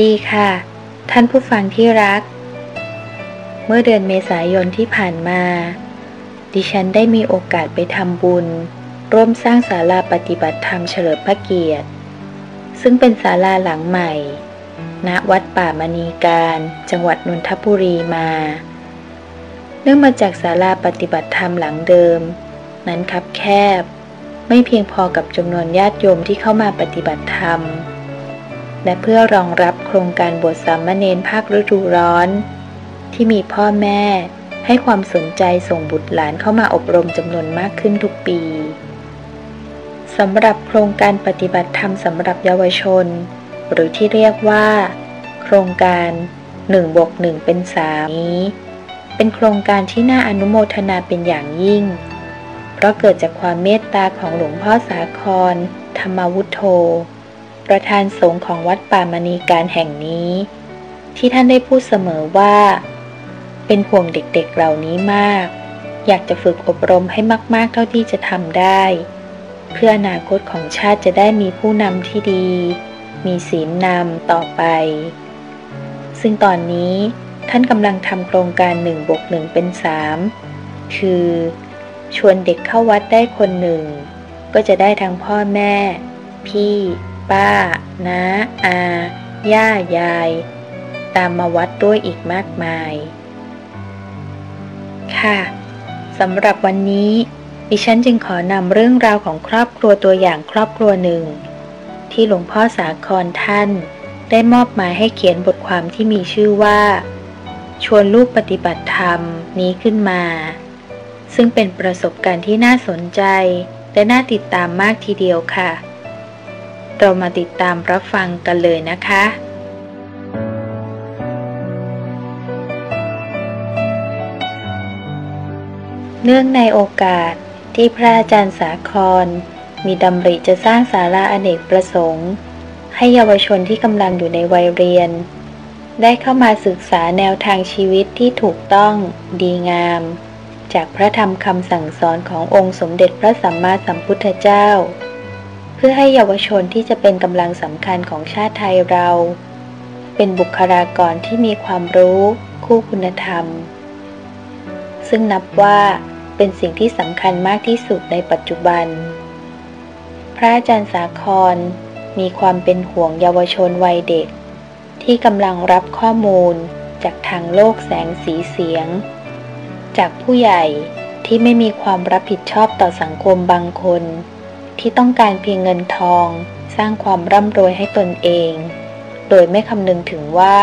ดีค่ะ ท่านผู้ฟังที่รัก เมื่อเดือนเมษายนที่ผ่านมา ดิฉันได้มีโอกาสไปทำบุญ ร่วมสร้างศาลาปฏิบัติธรรมเฉลิมพระเกียรติ ซึ่งเป็นศาลาหลังใหม่ ณ วัดป่ามณีการ จังหวัดนนทบุรีมา เนื่องมาจากศาลาปฏิบัติธรรมหลังเดิม นั้นคับแคบ ไม่เพียงพอกับจำนวนญาติโยมที่เข้ามาปฏิบัติธรรม และเพื่อรองรับโครงการบวชสามเณรภาคฤดูร้อน ที่มีพ่อแม่ให้ความสนใจส่งบุตรหลานเข้ามาอบรมจำนวนมากขึ้นทุกปีสำหรับโครงการปฏิบัติธรรมสำหรับเยาวชน หรือที่เรียกว่า โครงการ1บวก1เป็น3นี้ เป็นโครงการที่น่าอนุโมทนาเป็นอย่างยิ่ง เพราะเกิดจากความเมตตาของหลวงพ่อสาคร ธรรมวุฒโธ ประธานสงฆ์ของวัดป่ามณีการแห่งนี้ ที่ท่านได้พูดเสมอว่า เป็นห่วงเด็กๆเหล่านี้มาก อยากจะฝึกอบรมให้มาก ๆ เท่าที่จะทำได้ เพื่ออนาคตของชาติจะได้มีผู้นำที่ดี มีศีลนำต่อไป ซึ่งตอนนี้ท่านกำลังทำโครงการ1บวก1เป็น 3 คือ ชวนเด็กเข้าวัดได้คนหนึ่ง ก็จะได้ทั้งพ่อแม่ พี่ ป้าน้าอา ย่า ยาย ตามมาวัดด้วยอีกมากมาย ค่ะสำหรับวันนี้ ดิฉันจึงขอนำเรื่องราวของครอบครัวตัวอย่างครอบครัวหนึ่ง ที่หลวงพ่อสาครท่าน ได้มอบหมายให้เขียนบทความที่มีชื่อว่า ชวนลูกปฏิบัติธรรมนี้ขึ้นมา ซึ่งเป็นประสบการณ์ที่น่าสนใจและน่าติดตามมากทีเดียวค่ะ เรามาติดตามรับฟังกันเลยนะคะเนื่องในโอกาสที่พระอาจารย์สาคร มีดำริจะสร้างศาลาอเนกประสงค์ ให้เยาวชนที่กำลังอยู่ในวัยเรียน ได้เข้ามาศึกษาแนวทางชีวิตที่ถูกต้องดีงาม จากพระธรรมคำสั่งสอนขององค์สมเด็จพระสัมมาสัมพุทธเจ้า พื่อให้เยาวชนที่จะเป็นกำลังสำคัญของชาติไทยเรา เป็นบุคลากรที่มีความรู้ คู่คุณธรรม ซึ่งนับว่าเป็นสิ่งที่สำคัญมากที่สุดในปัจจุบัน พระอาจารย์สาครมีความเป็นห่วงเยาวชนวัยเด็ก ที่กำลังรับข้อมูลจากทางโลกแสงสีเสียง จากผู้ใหญ่ที่ไม่มีความรับผิดชอบต่อสังคมบางคน ที่ต้องการเพียงเงินทอง สร้างความร่ำรวยให้ตนเอง โดยไม่คำนึงถึงว่า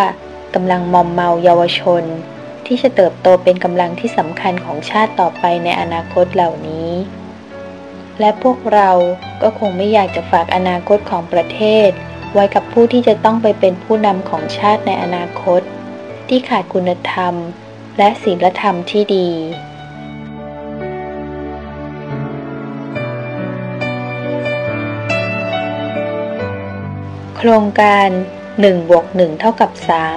กำลังมอมเมาเยาวชน ที่จะเติบโตเป็นกำลังที่สำคัญของชาติต่อไปในอนาคตเหล่านี้ และพวกเราก็คงไม่อยากจะฝากอนาคตของประเทศ ไว้กับผู้ที่จะต้องไปเป็นผู้นำของชาติในอนาคต ที่ขาดคุณธรรม และศีลธรรมที่ดี โครงการ1บวก1เท่ากับ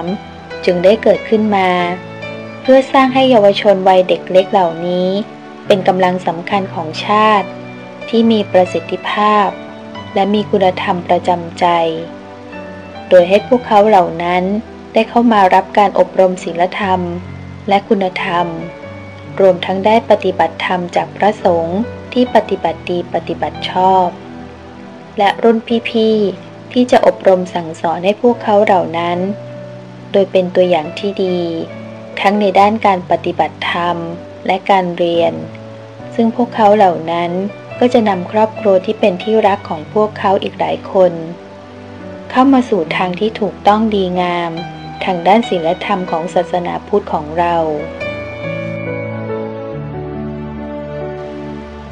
3 จึงได้เกิดขึ้นมา เพื่อสร้างให้เยาวชนวัยเด็กเล็กเหล่านี้ เป็นกำลังสำคัญของชาติ ที่มีประสิทธิภาพ และมีคุณธรรมประจำใจ โดยให้พวกเขาเหล่านั้นได้เข้ามารับการอบรมศีลธรรม และคุณธรรม รวมทั้งได้ปฏิบัติธรรมจากพระสงฆ์ที่ปฏิบัติดีปฏิบัติชอบ และรุ่นพี่ๆ ที่จะอบรมสั่งสอนให้พวกเขาเหล่านั้น โดยเป็นตัวอย่างที่ดี ทั้งในด้านการปฏิบัติธรรมและการเรียน ซึ่งพวกเขาเหล่านั้นก็จะนำครอบครัวที่เป็นที่รักของพวกเขาอีกหลายคน เข้ามาสู่ทางที่ถูกต้องดีงาม ทางด้านศีลธรรมของศาสนาพุทธของเรา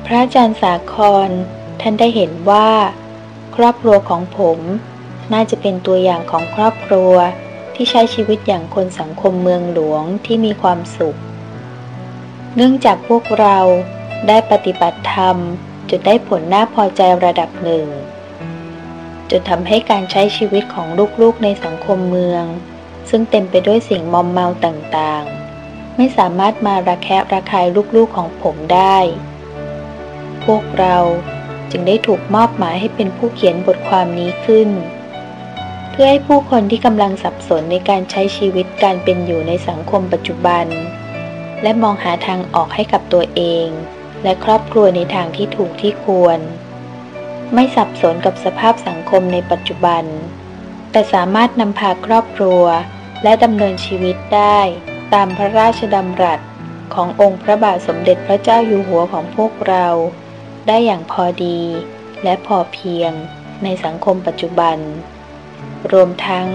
พระอาจารย์สาครท่านได้เห็นว่า รอบครัวของผม น่าจะเป็นตัวอย่างของครอบครัวที่ใช้ชีวิตอย่างคนสังคมเมืองหลวงที่มีความสุข เนื่องจากพวกเราได้ปฏิบัติธรรมจนได้ผลน่าพอใจระดับหนึ่ง จนทำให้การใช้ชีวิตของลูกๆในสังคมเมือง ซึ่งเต็มไปด้วยสิ่งมอมเมาต่างๆ ไม่สามารถมาระแคะระคายลูกๆของผมได้ พวกเรา จึงได้ถูกมอบหมายให้เป็นผู้เขียนบทความนี้ขึ้น เพื่อให้ผู้คนที่กำลังสับสนในการใช้ชีวิตการเป็นอยู่ในสังคมปัจจุบัน และมองหาทางออกให้กับตัวเอง และครอบครัวในทางที่ถูกที่ควร ไม่สับสนกับสภาพสังคมในปัจจุบัน แต่สามารถนำพาครอบครัว และดำเนินชีวิตได้ตามพระราชดำรัสขององค์พระบาทสมเด็จพระเจ้าอยู่หัวของพวกเรา ได้อย่างพอดีและพอเพียงในสังคมปัจจุบัน รวมทั้ง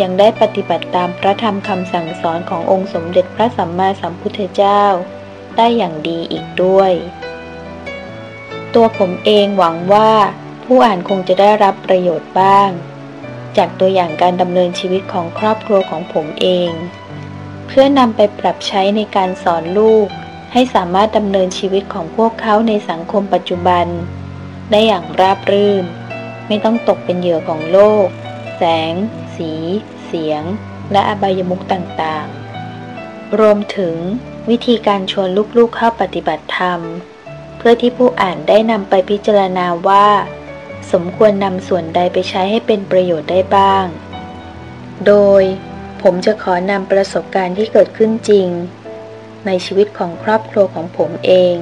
ยังได้ปฏิบัติตามพระธรรมคำสั่งสอนขององค์สมเด็จพระสัมมาสัมพุทธเจ้า ได้อย่างดีอีกด้วย ตัวผมเองหวังว่าผู้อ่านคงจะได้รับประโยชน์บ้าง จากตัวอย่างการดำเนินชีวิตของครอบครัวของผมเอง เพื่อนำไปปรับใช้ในการสอนลูก ให้สามารถดำเนินชีวิตของพวกเขาในสังคมปัจจุบัน ได้อย่างราบรื่น ไม่ต้องตกเป็นเหยื่อของโลก แสง สี เสียง และอบายมุขต่างๆ รวมถึงวิธีการชวนลูกๆเข้าปฏิบัติธรรม เพื่อที่ผู้อ่านได้นำไปพิจารณาว่า สมควรนำส่วนใดไปใช้ให้เป็นประโยชน์ได้บ้าง โดยผมจะขอนำประสบการณ์ที่เกิดขึ้นจริง ในชีวิตของครอบครัวของผมเอง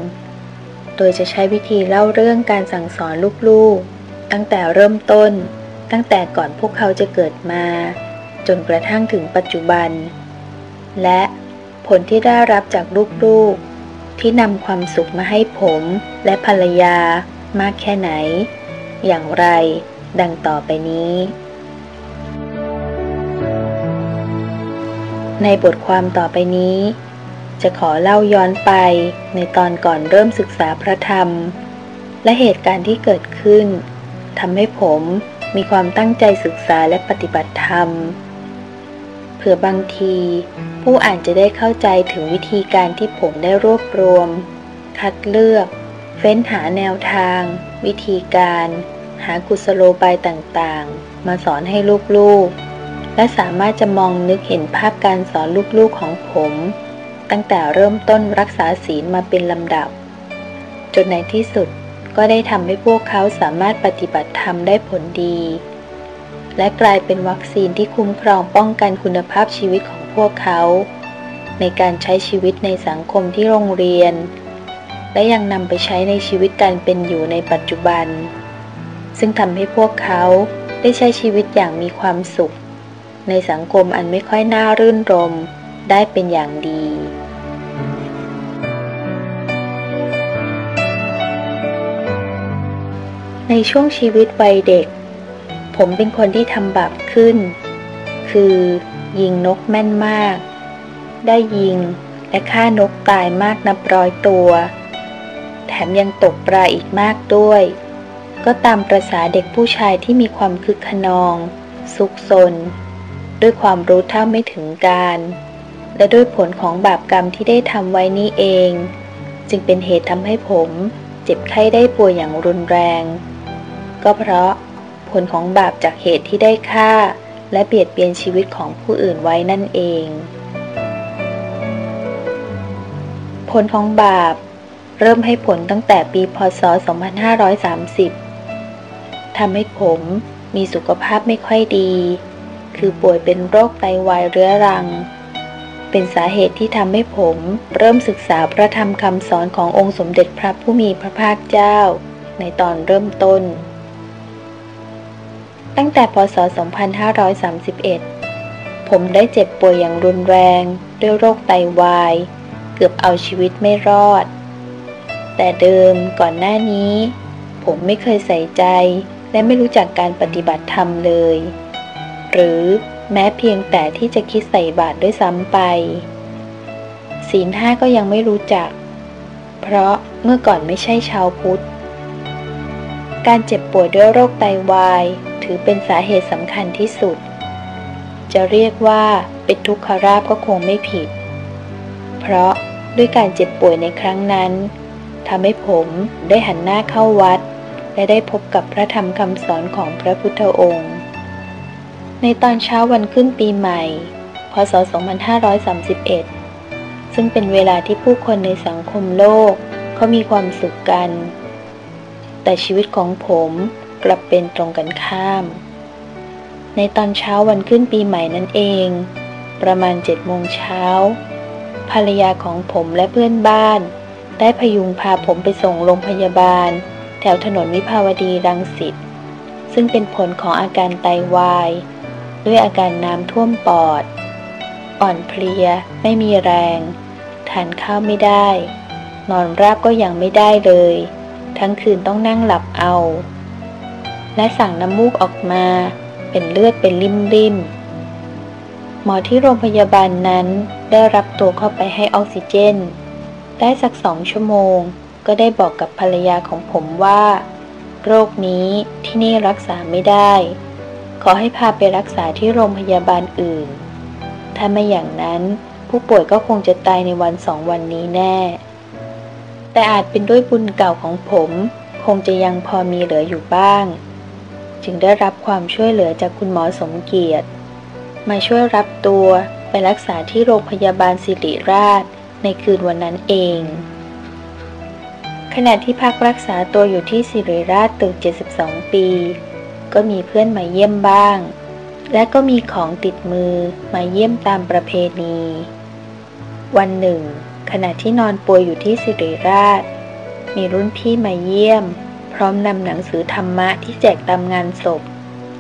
โดยจะใช้วิธีเล่าเรื่องการสั่งสอนลูกๆ ตั้งแต่เริ่มต้น ตั้งแต่ก่อนพวกเขาจะเกิดมา จนกระทั่งถึงปัจจุบัน และผลที่ได้รับจากลูกๆ ที่นำความสุขมาให้ผมและภรรยามากแค่ไหน อย่างไร ดังต่อไปนี้ ในบทความต่อไปนี้ จะขอเล่าย้อนไปในตอนก่อนเริ่มศึกษาพระธรรม และเหตุการณ์ที่เกิดขึ้นทำให้ผมมีความตั้งใจศึกษาและปฏิบัติธรรม เผื่อบางที ผู้อ่านจะได้เข้าใจถึงวิธีการที่ผมได้รวบรวม คัดเลือก เฟ้นหาแนวทาง วิธีการ หากุศโลบายต่างๆ มาสอนให้ลูกๆ และสามารถจะมองนึกเห็นภาพการสอนลูกๆของผม ตั้งแต่เริ่มต้นรักษาศีลมาเป็นลำดับ จนในที่สุดก็ได้ทำให้พวกเขาสามารถปฏิบัติธรรมได้ผลดี และกลายเป็นวัคซีนที่คุ้มครองป้องกันคุณภาพชีวิตของพวกเขา ในการใช้ชีวิตในสังคมที่โรงเรียน และยังนำไปใช้ในชีวิตการเป็นอยู่ในปัจจุบัน ซึ่งทำให้พวกเขาได้ใช้ชีวิตอย่างมีความสุข ในสังคมอันไม่ค่อยน่ารื่นรมได้เป็นอย่างดี ในช่วงชีวิตวัยเด็ก ผมเป็นคนที่ทำบาปขึ้น คือยิงนกแม่นมาก ได้ยิงและฆ่านกตายมากนับร้อยตัว แถมยังตกปลาอีกมากด้วย ก็ตามประษาเด็กผู้ชายที่มีความคึกขนอง สุกสนด้วยความรู้เท่าไม่ถึงการ และด้วยผลของบาปกรรมที่ได้ทำไว้นี้เอง จึงเป็นเหตุทำให้ผมเจ็บไข้ได้ป่วยอย่างรุนแรง ก็เพราะผลของบาปจากเหตุที่ได้ฆ่า และเบียดเบียนชีวิตของผู้อื่นไว้นั่นเอง ผลของบาปเริ่มให้ผลตั้งแต่ปีพศ 2530 ทำให้ผมมีสุขภาพไม่ค่อยดี คือป่วยเป็นโรคไตวายเรื้อรัง เป็นสาเหตุที่ทำให้ผมเริ่มศึกษาพระธรรมคำสอนขององค์สมเด็จพระผู้มีพระภาคเจ้า ในตอนเริ่มต้น ตั้งแต่พศ 2531 ผมได้เจ็บป่วยอย่างรุนแรง ด้วยโรคไตวาย เกือบเอาชีวิตไม่รอด แต่เดิมก่อนหน้านี้ ผมไม่เคยใส่ใจและไม่รู้จักการปฏิบัติธรรมเลย หรือแม้เพียงแต่ที่จะคิดใส่บาตรด้วยซ้ำไป ศีลห้าก็ยังไม่รู้จัก เพราะเมื่อก่อนไม่ใช่ชาวพุทธ การเจ็บป่วยด้วยโรคไตาวาย ถือเป็นสาเหตุสำคัญที่สุด จะเรียกว่าเป็นทุกขราบก็คงไม่ผิด เพราะด้วยการเจ็บป่วยในครั้งนั้นทำให้ผมได้หันหน้าเข้าวัด และได้พบกับพระธรรมคำสอนของพระพุทธองค์ ในตอนเช้าวันขึ้นปีใหม่ พศ 2531 ซึ่งเป็นเวลาที่ผู้คนในสังคมโลกเขามีความสุขกัน แต่ชีวิตของผมกลับเป็นตรงกันข้าม ในตอนเช้าวันขึ้นปีใหม่นั่นเอง ประมาณเจ็ดโมงเช้า ภรรยาของผมและเพื่อนบ้าน ได้พยุงพาผมไปส่งโรงพยาบาล แถวถนนวิภาวดีรังสิต ซึ่งเป็นผลของอาการไตาวาย ด้วยอาการน้ำท่วมปอด อ่อนเพลีย ไม่มีแรง ทานข้าวไม่ได้ นอนราบก็ยังไม่ได้เลย ทั้งคืนต้องนั่งหลับเอา และสั่งน้ำมูกออกมา เป็นเลือดเป็นริมๆหมอที่โรงพยาบาลนั้นได้รับตัวเข้าไปให้ออกซิเจน ได้สักสองชั่วโมง ก็ได้บอกกับภรรยาของผมว่า โรคนี้ที่นี่รักษาไม่ได้ ขอให้พาไปรักษาที่โรงพยาบาลอื่น ถ้าไม่อย่างนั้นผู้ป่วยก็คงจะตายในวันสองวันนี้แน่ แต่อาจเป็นด้วยบุญเก่าของผม คงจะยังพอมีเหลืออยู่บ้าง จึงได้รับความช่วยเหลือจากคุณหมอสมเกียรติ มาช่วยรับตัวไปรักษาที่โรงพยาบาลสิริราชในคืนวันนั้นเอง ขณะที่พักรักษาตัวอยู่ที่สิริราชตึก 72 ปี ก็มีเพื่อนมาเยี่ยมบ้าง และก็มีของติดมือมาเยี่ยมตามประเพณี วันหนึ่ง ขณะที่นอนป่วยอยู่ที่สิริราช มีรุ่นพี่มาเยี่ยม พร้อมนำหนังสือธรรมะที่แจกตามงานศพ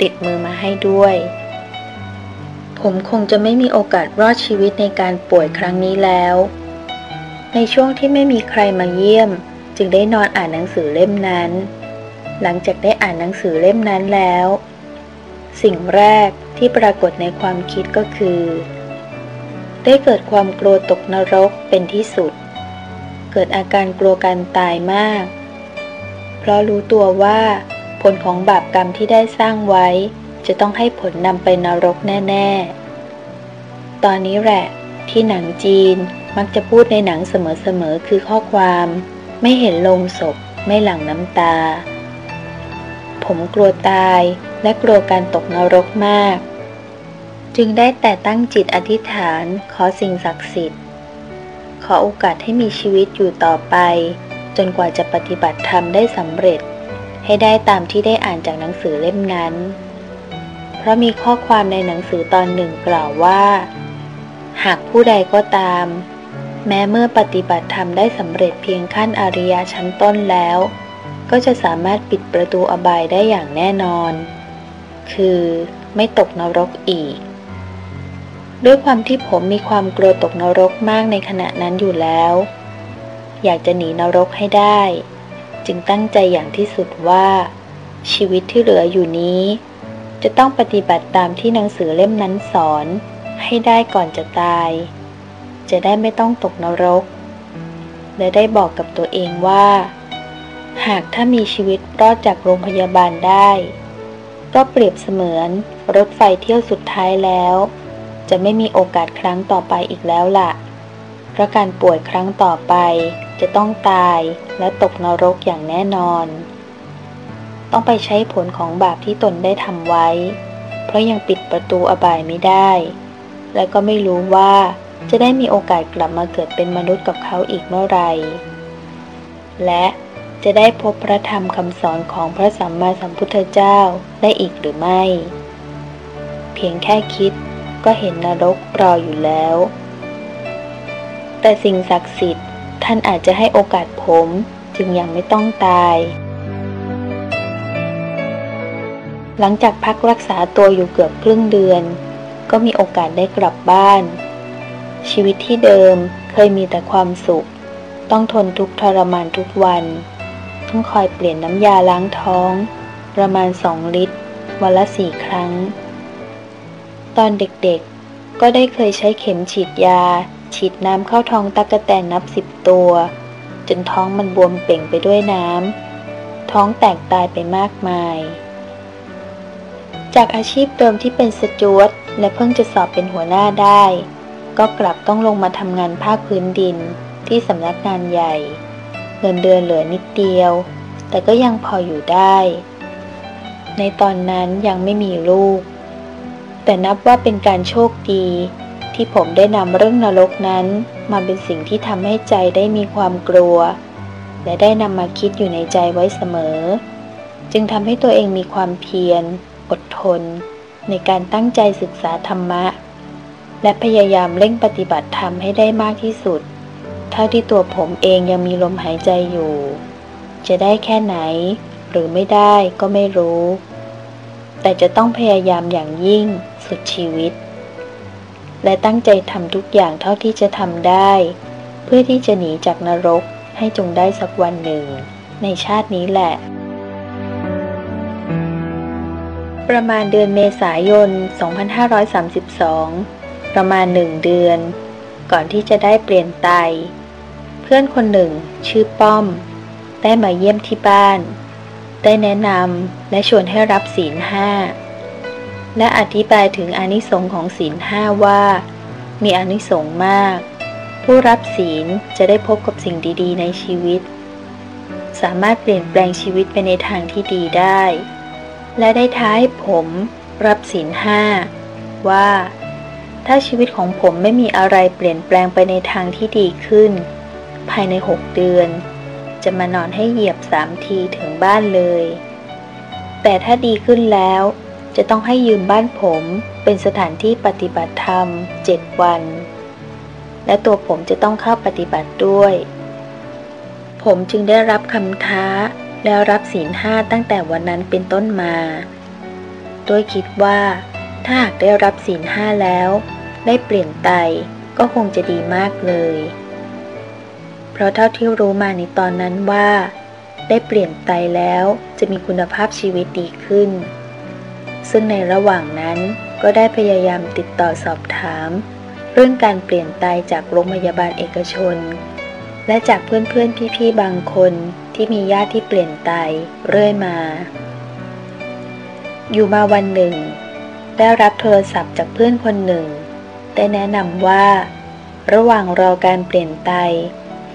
ติดมือมาให้ด้วย ผมคงจะไม่มีโอกาสรอดชีวิตในการป่วยครั้งนี้แล้ว ในช่วงที่ไม่มีใครมาเยี่ยม จึงได้นอนอ่านหนังสือเล่มนั้น หลังจากได้อ่านหนังสือเล่มนั้นแล้ว สิ่งแรกที่ปรากฏในความคิดก็คือ ได้เกิดความกลัวตกนรกเป็นที่สุด เกิดอาการกลัวการตายมาก เพราะรู้ตัวว่า ผลของบาปกรรมที่ได้สร้างไว้ จะต้องให้ผลนำไปนรกแน่ ๆ ตอนนี้แหละ ที่หนังจีนมักจะพูดในหนังเสมอๆคือข้อความ ไม่เห็นลงศพ ไม่หลั่งน้ำตา ผมกลัวตายและกลัวการตกนรกมาก จึงได้แต่ตั้งจิตอธิษฐานขอสิ่งศักดิ์สิทธิ์ ขอโอกาสให้มีชีวิตอยู่ต่อไป จนกว่าจะปฏิบัติธรรมได้สำเร็จ ให้ได้ตามที่ได้อ่านจากหนังสือเล่มนั้น เพราะมีข้อความในหนังสือตอนหนึ่งกล่าวว่า หากผู้ใดก็ตาม แม้เมื่อปฏิบัติธรรมได้สำเร็จเพียงขั้นอริยชั้นต้นแล้ว ก็จะสามารถปิดประตูอบายได้อย่างแน่นอน คือไม่ตกนรกอีก ด้วยความที่ผมมีความกลัวตกนรกมากในขณะนั้นอยู่แล้ว อยากจะหนีนรกให้ได้ จึงตั้งใจอย่างที่สุดว่า ชีวิตที่เหลืออยู่นี้ จะต้องปฏิบัติตามที่หนังสือเล่มนั้นสอน ให้ได้ก่อนจะตาย จะได้ไม่ต้องตกนรก และได้บอกกับตัวเองว่า หากถ้ามีชีวิตรอดจากโรงพยาบาลได้ ก็เปรียบเสมือนรถไฟเที่ยวสุดท้ายแล้ว จะไม่มีโอกาสครั้งต่อไปอีกแล้วล่ะ เพราะการป่วยครั้งต่อไป จะต้องตายและตกนรกอย่างแน่นอน ต้องไปใช้ผลของบาปที่ตนได้ทำไว้ เพราะยังปิดประตูอบายไม่ได้ และก็ไม่รู้ว่าจะได้มีโอกาสกลับมาเกิดเป็นมนุษย์กับเขาอีกเมื่อไหร่และจะได้พบพระธรรมคำสอนของพระสัมมาสัมพุทธเจ้าได้อีกหรือไม่ เพียงแค่คิด ก็เห็นนรกรออยู่แล้ว แต่สิ่งศักดิ์สิทธิ์ท่านอาจจะให้โอกาสผมจึงยังไม่ต้องตาย หลังจากพักรักษาตัวอยู่เกือบครึ่งเดือน ก็มีโอกาสได้กลับบ้าน ชีวิตที่เดิมเคยมีแต่ความสุข ต้องทนทุกทรมานทุกวัน ต้องคอยเปลี่ยนน้ำยาล้างท้อง ประมาณสองลิตร วันละสี่ครั้ง ตอนเด็กๆ ก็ได้เคยใช้เข็มฉีดยา ฉีดน้ำเข้าท้องตะกะแตนนับสิบตัว จนท้องมันบวมเป่งไปด้วยน้ำ ท้องแตกตายไปมากมาย จากอาชีพเดิมที่เป็นสจวตและเพิ่งจะสอบเป็นหัวหน้าได้ ก็กลับต้องลงมาทำงานภาคพื้นดินที่สำนักงานใหญ่ เงินเดือนเหลือนิดเดียว แต่ก็ยังพออยู่ได้ ในตอนนั้นยังไม่มีลูก แต่นับว่าเป็นการโชคดี ที่ผมได้นำเรื่องนรกนั้น มาเป็นสิ่งที่ทำให้ใจได้มีความกลัว และได้นำมาคิดอยู่ในใจไว้เสมอ จึงทำให้ตัวเองมีความเพียร อดทน ในการตั้งใจศึกษาธรรมะ และพยายามเร่งปฏิบัติธรรมให้ได้มากที่สุด เท่าที่ตัวผมเองยังมีลมหายใจอยู่ จะได้แค่ไหน หรือไม่ได้ก็ไม่รู้ แต่จะต้องพยายามอย่างยิ่งสุดชีวิต และตั้งใจทำทุกอย่างเท่าที่จะทำได้ เพื่อที่จะหนีจากนรกให้จงได้สักวันหนึ่ง ในชาตินี้แหละ ประมาณเดือนเมษายน 2532 ประมาณหนึ่งเดือน ก่อนที่จะได้เปลี่ยนไต เพื่อนคนหนึ่งชื่อป้อม ได้มาเยี่ยมที่บ้าน ได้แนะนำและชวนให้รับศีลห้าและอธิบายถึงอนิสงค์ของศีลห้าว่า มีอนิสงค์มาก ผู้รับศีลจะได้พบกับสิ่งดี ๆ ในชีวิต สามารถเปลี่ยนแปลงชีวิตไปในทางที่ดีได้ และได้ท้ายผมรับศีลห้าว่า ถ้าชีวิตของผมไม่มีอะไรเปลี่ยนแปลงไปในทางที่ดีขึ้น ภายในหกเดือน จะมานอนให้เหยียบสามทีถึงบ้านเลย แต่ถ้าดีขึ้นแล้ว จะต้องให้ยืมบ้านผมเป็นสถานที่ปฏิบัติธรรมเจ็ดวัน และตัวผมจะต้องเข้าปฏิบัติด้วย ผมจึงได้รับคำท้าแล้วรับศีลห้าตั้งแต่วันนั้นเป็นต้นมาโดยคิดว่า ถ้าหากได้รับศีลห้าแล้ว ได้เปลี่ยนไตก็คงจะดีมากเลย เพราะเท่าที่รู้มาในตอนนั้นว่า ได้เปลี่ยนไตแล้วจะมีคุณภาพชีวิตดีขึ้น ซึ่งในระหว่างนั้นก็ได้พยายามติดต่อสอบถาม เรื่องการเปลี่ยนไตจากโรงพยาบาลเอกชน และจากเพื่อนๆพี่ๆบางคนที่มีญาติที่เปลี่ยนไตเรื่อยมา อยู่มาวันหนึ่ง ได้รับโทรศัพท์จากเพื่อนคนหนึ่ง ได้แนะนำว่า ระหว่างรอการเปลี่ยนไต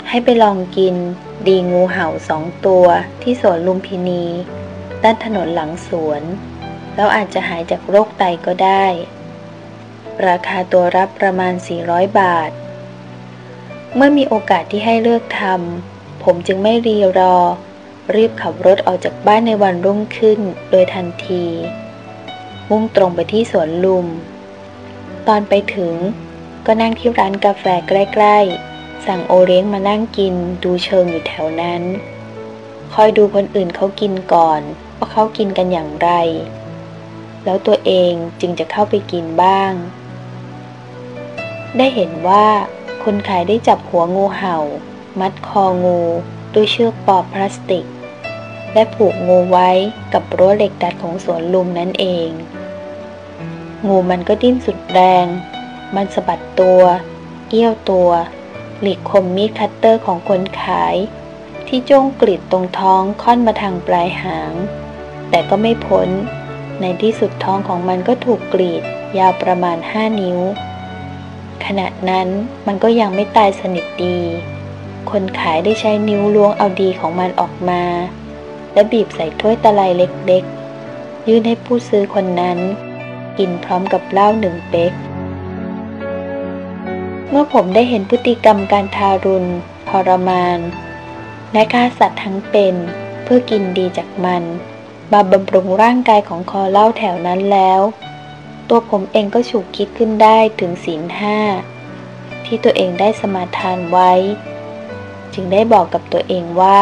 ให้ไปลองกิน ดีงูเห่าสองตัวที่สวนลุมพินี ด้านถนนหลังสวน แล้วอาจจะหายจากโรคไตก็ได้ ราคาตัวรับประมาณ 400 บาท เมื่อมีโอกาสที่ให้เลือกทำผมจึงไม่รีรอ รีบขับรถออกจากบ้านในวันรุ่งขึ้นโดยทันที มุ่งตรงไปที่สวนลุม ตอนไปถึงก็นั่งที่ร้านกาแฟใกล้ ๆ สั่งโอเลี้ยงมานั่งกินดูเชิงอยู่แถวนั้น คอยดูคนอื่นเขากินก่อนว่าเขากินกันอย่างไร แล้วตัวเองจึงจะเข้าไปกินบ้าง ได้เห็นว่าคนขายได้จับหัวงูเห่า มัดคองูด้วยเชือกปอพลาสติก และผูกงูไว้กับรั้วเหล็กดัดของสวนลุมนั่นเอง งูมันก็ดิ้นสุดแรง มันสะบัดตัว เอี้ยวตัว หลีกคมมีดคัตเตอร์ของคนขาย ที่จ้องกรีดตรงท้องค่อนมาทางปลายหาง แต่ก็ไม่พ้น ในที่สุดท้องของมันก็ถูกกรีดยาวประมาณห้านิ้ว ขณะนั้นมันก็ยังไม่ตายสนิทดี คนขายได้ใช้นิ้วล้วงเอาดีของมันออกมา และบีบใส่ถ้วยตะไลเล็กๆ ยื่นให้ผู้ซื้อคนนั้น กินพร้อมกับเหล้าหนึ่งเป๊ก เมื่อผมได้เห็นพฤติกรรมการทารุณทรมาน และฆ่าสัตว์ทั้งเป็นเพื่อกินดีจากมัน มาบำรุงร่างกายของคอเล่าแถวนั้นแล้ว ตัวผมเองก็ฉุกคิดขึ้นได้ถึงศีลห้าที่ตัวเองได้สมาทานไว้ จึงได้บอกกับตัวเองว่า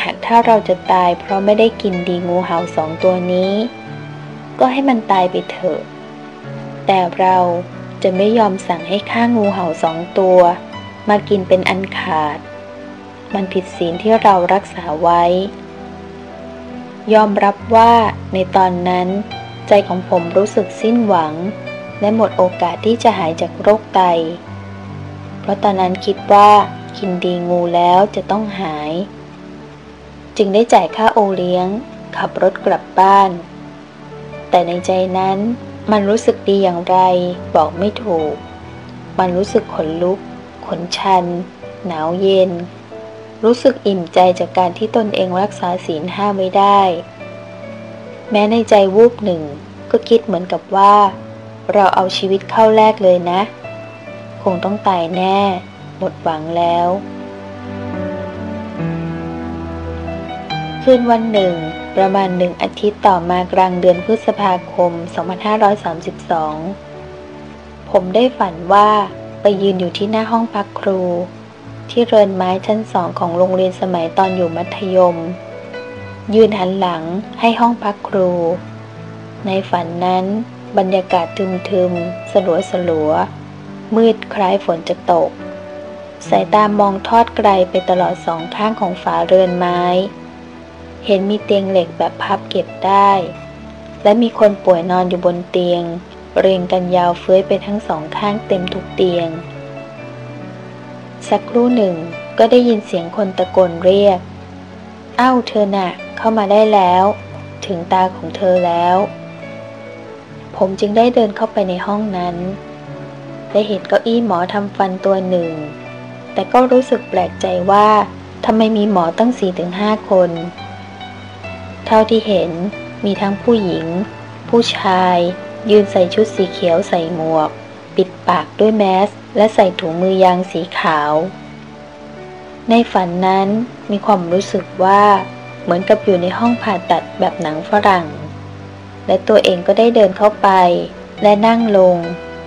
หากถ้าเราจะตายเพราะไม่ได้กินดีงูเห่าสองตัวนี้ ก็ให้มันตายไปเถอะ แต่เรา จะไม่ยอมสั่งให้ฆ่างูเห่าสองตัว มากินเป็นอันขาด มันผิดศีลที่เรารักษาไว้ ยอมรับว่าในตอนนั้นใจของผมรู้สึกสิ้นหวัง และหมดโอกาสที่จะหายจากโรคไต เพราะตอนนั้นคิดว่ากินดีงูแล้วจะต้องหาย จึงได้จ่ายค่าโอเลี้ยง ขับรถกลับบ้าน แต่ในใจนั้น มันรู้สึกดีอย่างไร บอกไม่ถูก มันรู้สึกขนลุก ขนชัน หนาวเย็น รู้สึกอิ่มใจจากการที่ตนเองรักษาศีลห้าไม่ได้ แม้ในใจวูบหนึ่ง ก็คิดเหมือนกับว่า เราเอาชีวิตเข้าแลกเลยนะ คงต้องตายแน่ หมดหวังแล้วืนวันหนึ่ง ประมาณหนึ่งอาทิตย์ต่อมากลางเดือนพฤษภาคม 2532 ผมได้ฝันว่าไปยืนอยู่ที่หน้าห้องพักครู ที่เรือนไม้ชั้นสองของโรงเรียนสมัยตอนอยู่มัธยม ยืนหันหลังให้ห้องพักครู ในฝันนั้น บรรยากาศทึมๆ สลัวสลัวมืดคล้ายฝนจะตก สายตามองทอดไกลไปตลอดสองข้างของฝาเรือนไม้ เห็นมีเตียงเหล็กแบบพับเก็บได้ และมีคนป่วยนอนอยู่บนเตียง เรียงกันยาวเฟื้อยไปทั้งสองข้างเต็มทุกเตียง สักครู่หนึ่งก็ได้ยินเสียงคนตะโกนเรียก เอ้าเธอน่ะเข้ามาได้แล้ว ถึงตาของเธอแล้ว ผมจึงได้เดินเข้าไปในห้องนั้น ได้เห็นเก้าอี้หมอทำฟันตัวหนึ่ง แต่ก็รู้สึกแปลกใจว่าทำไมมีหมอตั้งสี่ถึงห้าคน เท่าที่เห็นมีทั้งผู้หญิง ผู้ชาย ยืนใส่ชุดสีเขียวใส่หมวก ปิดปากด้วยแมส และใส่ถุงมือยางสีขาว ในฝันนั้นมีความรู้สึกว่าเหมือนกับอยู่ในห้องผ่าตัดแบบหนังฝรั่ง และตัวเองก็ได้เดินเข้าไป และนั่งลง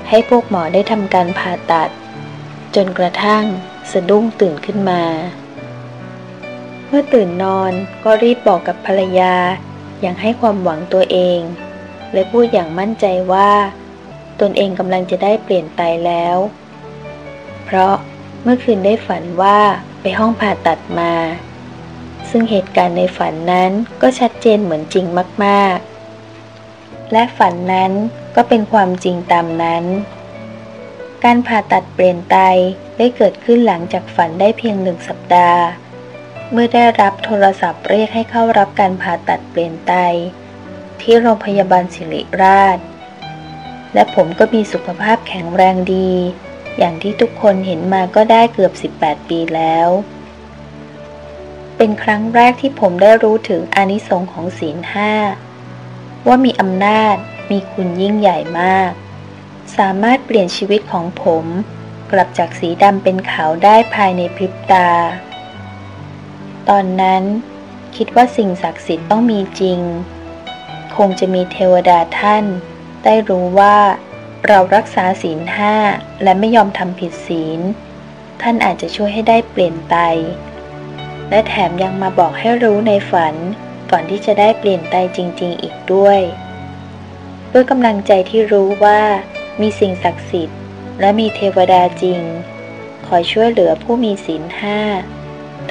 ให้พวกหมอได้ทำการผ่าตัด จนกระทั่งสะดุ้งตื่นขึ้นมา มื่อตื่นนอนก็รีบบอกกับภรรยา อย่างให้ความหวังตัวเอง และพูดอย่างมั่นใจว่า ตนเองกำลังจะได้เปลี่ยนไตแล้ว เพราะเมื่อคืนได้ฝันว่าไปห้องผ่าตัดมา ซึ่งเหตุการณ์ในฝันนั้นก็ชัดเจนเหมือนจริงมากๆ และฝันนั้นก็เป็นความจริงตามนั้น การผ่าตัดเปลี่ยนไตได้เกิดขึ้นหลังจากฝันได้เพียงหนึ่งสัปดาห์ เมื่อได้รับโทรศัพท์เรียกให้เข้ารับการผ่าตัดเปลี่ยนไต ที่โรงพยาบาลศิริราช และผมก็มีสุขภาพแข็งแรงดี อย่างที่ทุกคนเห็นมาก็ได้เกือบ 18 ปีแล้ว เป็นครั้งแรกที่ผมได้รู้ถึงอานิสงค์ของศีลห้าว่ามีอำนาจมีคุณยิ่งใหญ่มาก สามารถเปลี่ยนชีวิตของผม กลับจากสีดำเป็นขาวได้ภายในพริบตา ตอนนั้น คิดว่าสิ่งศักดิ์สิทธิ์ต้องมีจริง คงจะมีเทวดาท่าน ได้รู้ว่า เรารักษาศีลห้าและไม่ยอมทำผิดศีล ท่านอาจจะช่วยให้ได้เปลี่ยนไต และแถมยังมาบอกให้รู้ในฝันก่อนที่จะได้เปลี่ยนไตจริง ๆ อีกด้วย ด้วยกำลังใจที่รู้ว่า มีสิ่งศักดิ์สิทธิ์ และมีเทวดาจริง คอยช่วยเหลือผู้มีศีลห้า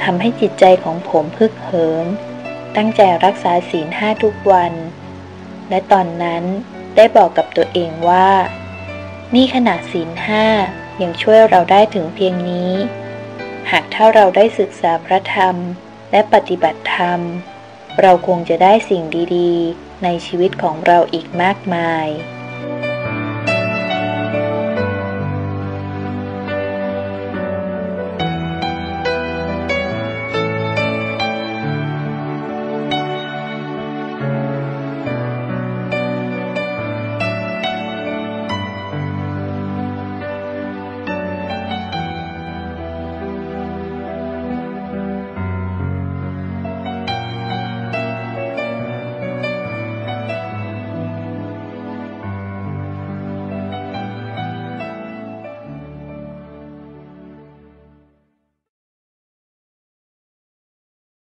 ทำให้จิตใจของผมพึกเหิม ตั้งใจรักษาศีลห้าทุกวัน และตอนนั้นได้บอกกับตัวเองว่า นี่ขนาดศีลห้ายังช่วยเราได้ถึงเพียงนี้ หากถ้าเราได้ศึกษาพระธรรมและปฏิบัติธรรม เราคงจะได้สิ่งดี ๆ ในชีวิตของเราอีกมากมาย